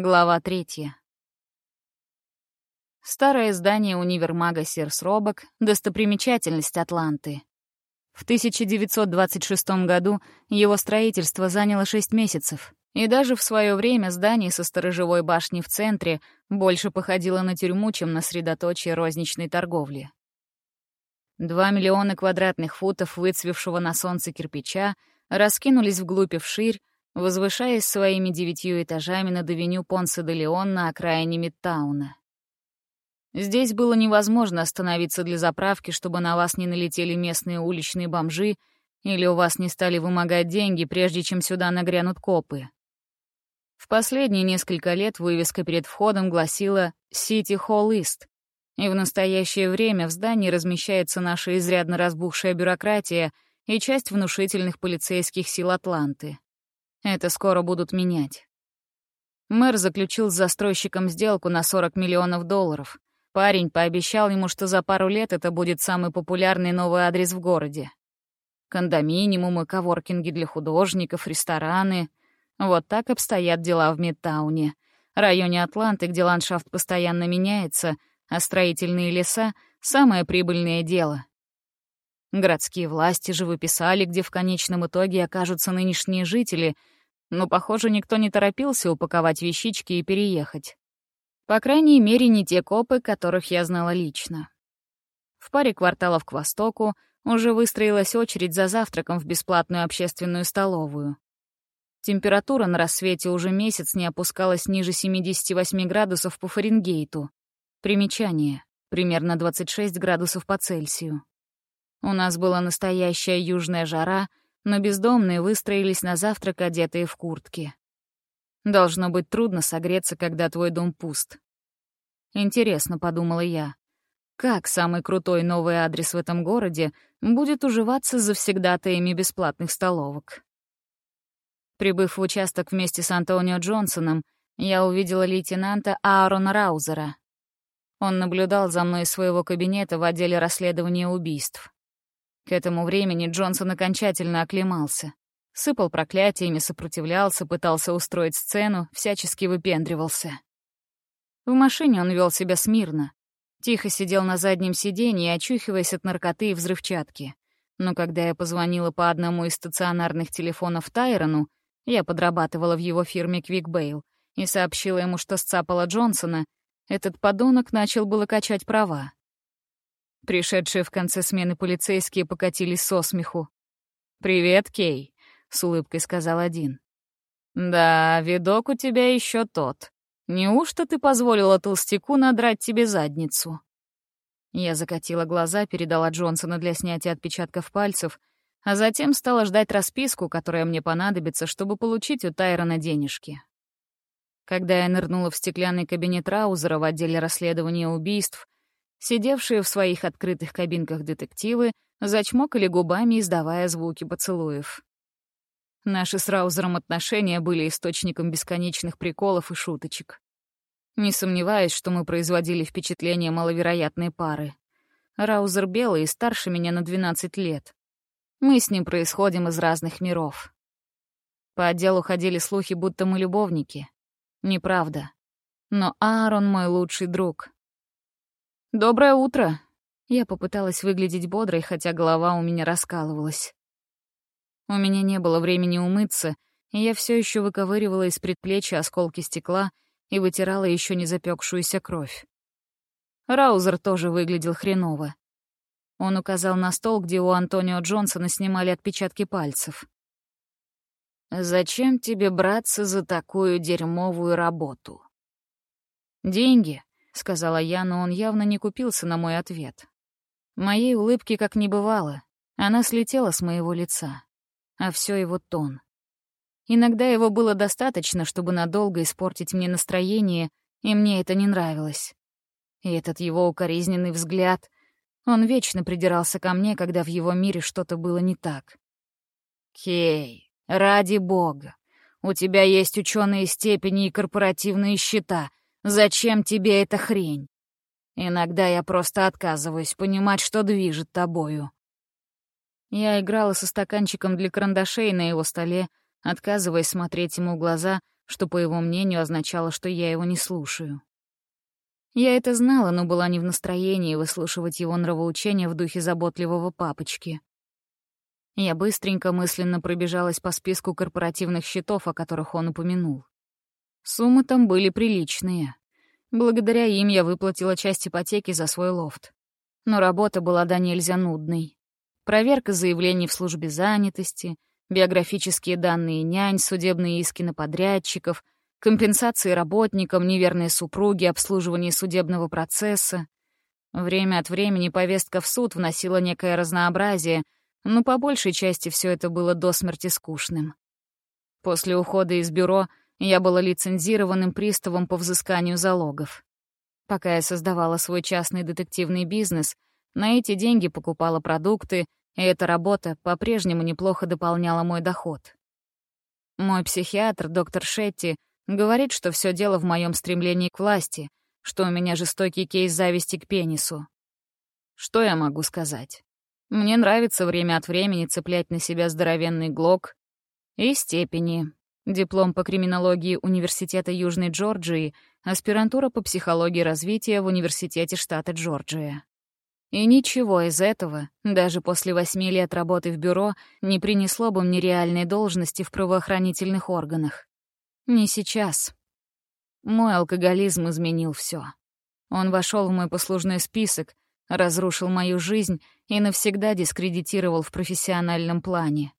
Глава третья. Старое здание универмага Сирс Робок — достопримечательность Атланты. В 1926 году его строительство заняло 6 месяцев, и даже в свое время здание со сторожевой башней в центре больше походило на тюрьму, чем на средоточие розничной торговли. Два миллиона квадратных футов выцвевшего на солнце кирпича раскинулись вглубь и вширь, возвышаясь своими девятью этажами над авеню Понсе де Леон на окраине Мидтауна. Здесь было невозможно остановиться для заправки, чтобы на вас не налетели местные уличные бомжи или у вас не стали вымогать деньги, прежде чем сюда нагрянут копы. В последние несколько лет вывеска перед входом гласила «City Hall East», и в настоящее время в здании размещается наша изрядно разбухшая бюрократия и часть внушительных полицейских сил Атланты. Это скоро будут менять. Мэр заключил с застройщиком сделку на 40 миллионов долларов. Парень пообещал ему, что за пару лет это будет самый популярный новый адрес в городе. Кондоминиумы, коворкинги для художников, рестораны. Вот так обстоят дела в Мидтауне, районе Атланты, где ландшафт постоянно меняется, а строительные леса — самое прибыльное дело. Городские власти же выписали, где в конечном итоге окажутся нынешние жители, но, похоже, никто не торопился упаковать вещички и переехать. По крайней мере, не те копы, которых я знала лично. В паре кварталов к востоку уже выстроилась очередь за завтраком в бесплатную общественную столовую. Температура на рассвете уже месяц не опускалась ниже 78 градусов по Фаренгейту. Примечание. Примерно 26 градусов по Цельсию. У нас была настоящая южная жара, но бездомные выстроились на завтрак, одетые в куртки. Должно быть трудно согреться, когда твой дом пуст. Интересно, подумала я, как самый крутой новый адрес в этом городе будет уживаться завсегдатаями бесплатных столовок. Прибыв в участок вместе с Антонио Джонсоном, я увидела лейтенанта Аарона Раузера. Он наблюдал за мной из своего кабинета в отделе расследования убийств. К этому времени Джонсон окончательно оклемался. Сыпал проклятиями, сопротивлялся, пытался устроить сцену, всячески выпендривался. В машине он вел себя смирно. Тихо сидел на заднем сиденье, очухиваясь от наркоты и взрывчатки. Но когда я позвонила по одному из стационарных телефонов Тайрону, я подрабатывала в его фирме Квикбейл, и сообщила ему, что сцапала Джонсона, этот подонок начал было качать права. Пришедшие в конце смены полицейские покатились со смеху. «Привет, Кей», — с улыбкой сказал один. «Да, видок у тебя еще тот. Неужто ты позволила толстяку надрать тебе задницу?» Я закатила глаза, передала Джонсона для снятия отпечатков пальцев, а затем стала ждать расписку, которая мне понадобится, чтобы получить у Тайрона денежки. Когда я нырнула в стеклянный кабинет Раузера в отделе расследования убийств, Сидевшие в своих открытых кабинках детективы зачмокали губами, издавая звуки поцелуев. Наши с Раузером отношения были источником бесконечных приколов и шуточек. Не сомневаюсь, что мы производили впечатление маловероятной пары. Раузер белый и старше меня на 12 лет. Мы с ним происходим из разных миров. По отделу ходили слухи, будто мы любовники. Неправда. Но Аарон мой лучший друг. «Доброе утро!» Я попыталась выглядеть бодрой, хотя голова у меня раскалывалась. У меня не было времени умыться, и я все еще выковыривала из предплечья осколки стекла и вытирала еще не запекшуюся кровь. Раузер тоже выглядел хреново. Он указал на стол, где у Антонио Джонсона снимали отпечатки пальцев. «Зачем тебе браться за такую дерьмовую работу?» «Деньги», сказала я, но он явно не купился на мой ответ. Моей улыбки как не бывало. Она слетела с моего лица. А все его тон. Иногда его было достаточно, чтобы надолго испортить мне настроение, и мне это не нравилось. И этот его укоризненный взгляд... Он вечно придирался ко мне, когда в его мире что-то было не так. «Кей, ради бога, у тебя есть ученые степени и корпоративные счета. Зачем тебе эта хрень? Иногда я просто отказываюсь понимать, что движет тобою. Я играла со стаканчиком для карандашей на его столе, отказываясь смотреть ему в глаза, что, по его мнению, означало, что я его не слушаю. Я это знала, но была не в настроении выслушивать его нравоучения в духе заботливого папочки. Я быстренько мысленно пробежалась по списку корпоративных счетов, о которых он упомянул. Суммы там были приличные. Благодаря им я выплатила часть ипотеки за свой лофт. Но работа была до нельзя нудной. Проверка заявлений в службе занятости, биографические данные нянь, судебные иски на подрядчиков, компенсации работникам, неверные супруги, обслуживание судебного процесса. Время от времени повестка в суд вносила некое разнообразие — но по большей части все это было до смерти скучным. После ухода из бюро я была лицензированным приставом по взысканию залогов. Пока я создавала свой частный детективный бизнес, на эти деньги покупала продукты, и эта работа по-прежнему неплохо дополняла мой доход. Мой психиатр, доктор Шетти, говорит, что все дело в моем стремлении к власти, что у меня жестокий кейс зависти к пенису. Что я могу сказать? Мне нравится время от времени цеплять на себя здоровенный глок и степени. Диплом по криминологии Университета Южной Джорджии, аспирантура по психологии развития в Университете штата Джорджия. И ничего из этого, даже после восьми лет работы в бюро, не принесло бы мне реальной должности в правоохранительных органах. Не сейчас. Мой алкоголизм изменил все. Он вошел в мой послужной список, разрушил мою жизнь и навсегда дискредитировал в профессиональном плане.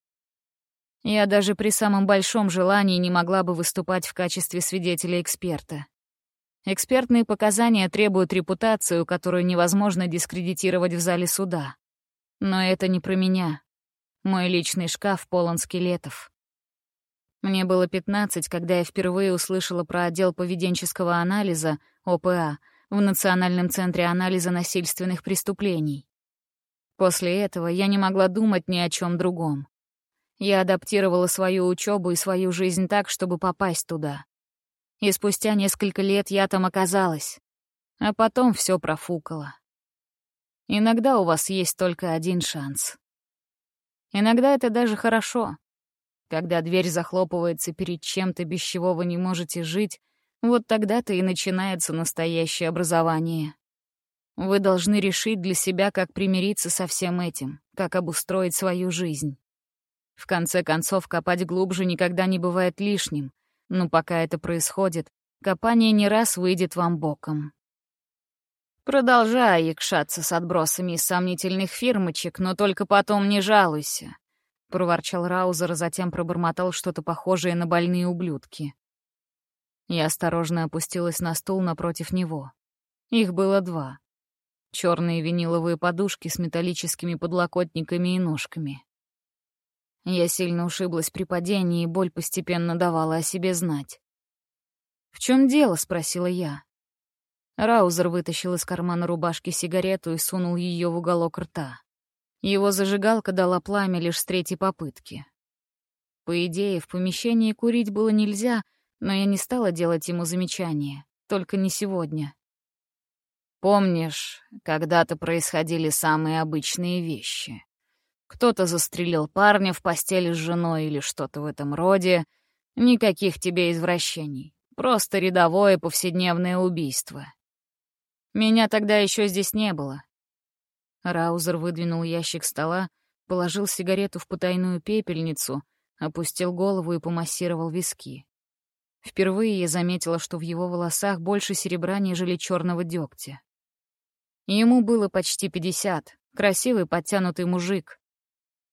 Я даже при самом большом желании не могла бы выступать в качестве свидетеля-эксперта. Экспертные показания требуют репутацию, которую невозможно дискредитировать в зале суда. Но это не про меня. Мой личный шкаф полон скелетов. Мне было 15, когда я впервые услышала про отдел поведенческого анализа, ОПА, в Национальном центре анализа насильственных преступлений. После этого я не могла думать ни о чем другом. Я адаптировала свою учебу и свою жизнь так, чтобы попасть туда. И спустя несколько лет я там оказалась. А потом все профукало. Иногда у вас есть только один шанс. Иногда это даже хорошо. Когда дверь захлопывается перед чем-то, без чего вы не можете жить, вот тогда-то и начинается настоящее образование. Вы должны решить для себя, как примириться со всем этим, как обустроить свою жизнь. В конце концов, копать глубже никогда не бывает лишним, но пока это происходит, копание не раз выйдет вам боком. Продолжай якшаться с отбросами из сомнительных фирмочек, но только потом не жалуйся, — проворчал Раузер, а затем пробормотал что-то похожее на больные ублюдки. Я осторожно опустилась на стул напротив него. Их было два. Черные виниловые подушки с металлическими подлокотниками и ножками. Я сильно ушиблась при падении, и боль постепенно давала о себе знать. «В чем дело?» — спросила я. Раузер вытащил из кармана рубашки сигарету и сунул ее в уголок рта. Его зажигалка дала пламя лишь с третьей попытки. По идее, в помещении курить было нельзя — но я не стала делать ему замечания, только не сегодня. Помнишь, когда-то происходили самые обычные вещи. Кто-то застрелил парня в постели с женой или что-то в этом роде. Никаких тебе извращений. Просто рядовое повседневное убийство. Меня тогда еще здесь не было. Раузер выдвинул ящик стола, положил сигарету в потайную пепельницу, опустил голову и помассировал виски. Впервые я заметила, что в его волосах больше серебра, нежели черного дегтя. Ему было почти пятьдесят, красивый подтянутый мужик.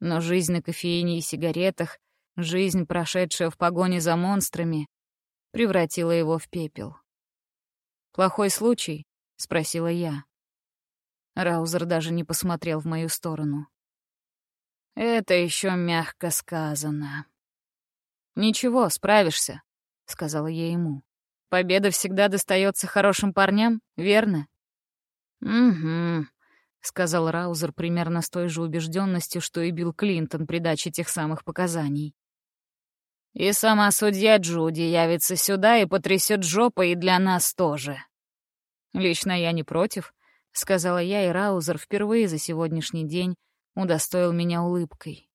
Но жизнь на кофеине и сигаретах, жизнь, прошедшая в погоне за монстрами, превратила его в пепел. «Плохой случай?» — спросила я. Раузер даже не посмотрел в мою сторону. «Это еще мягко сказано». «Ничего, справишься», — сказала я ему. «Победа всегда достается хорошим парням, верно?» «Угу», — сказал Раузер примерно с той же убежденностью, что и Билл Клинтон при даче тех самых показаний. «И сама судья Джуди явится сюда и потрясет жопой и для нас тоже». «Лично я не против», — сказала я, и Раузер впервые за сегодняшний день удостоил меня улыбкой.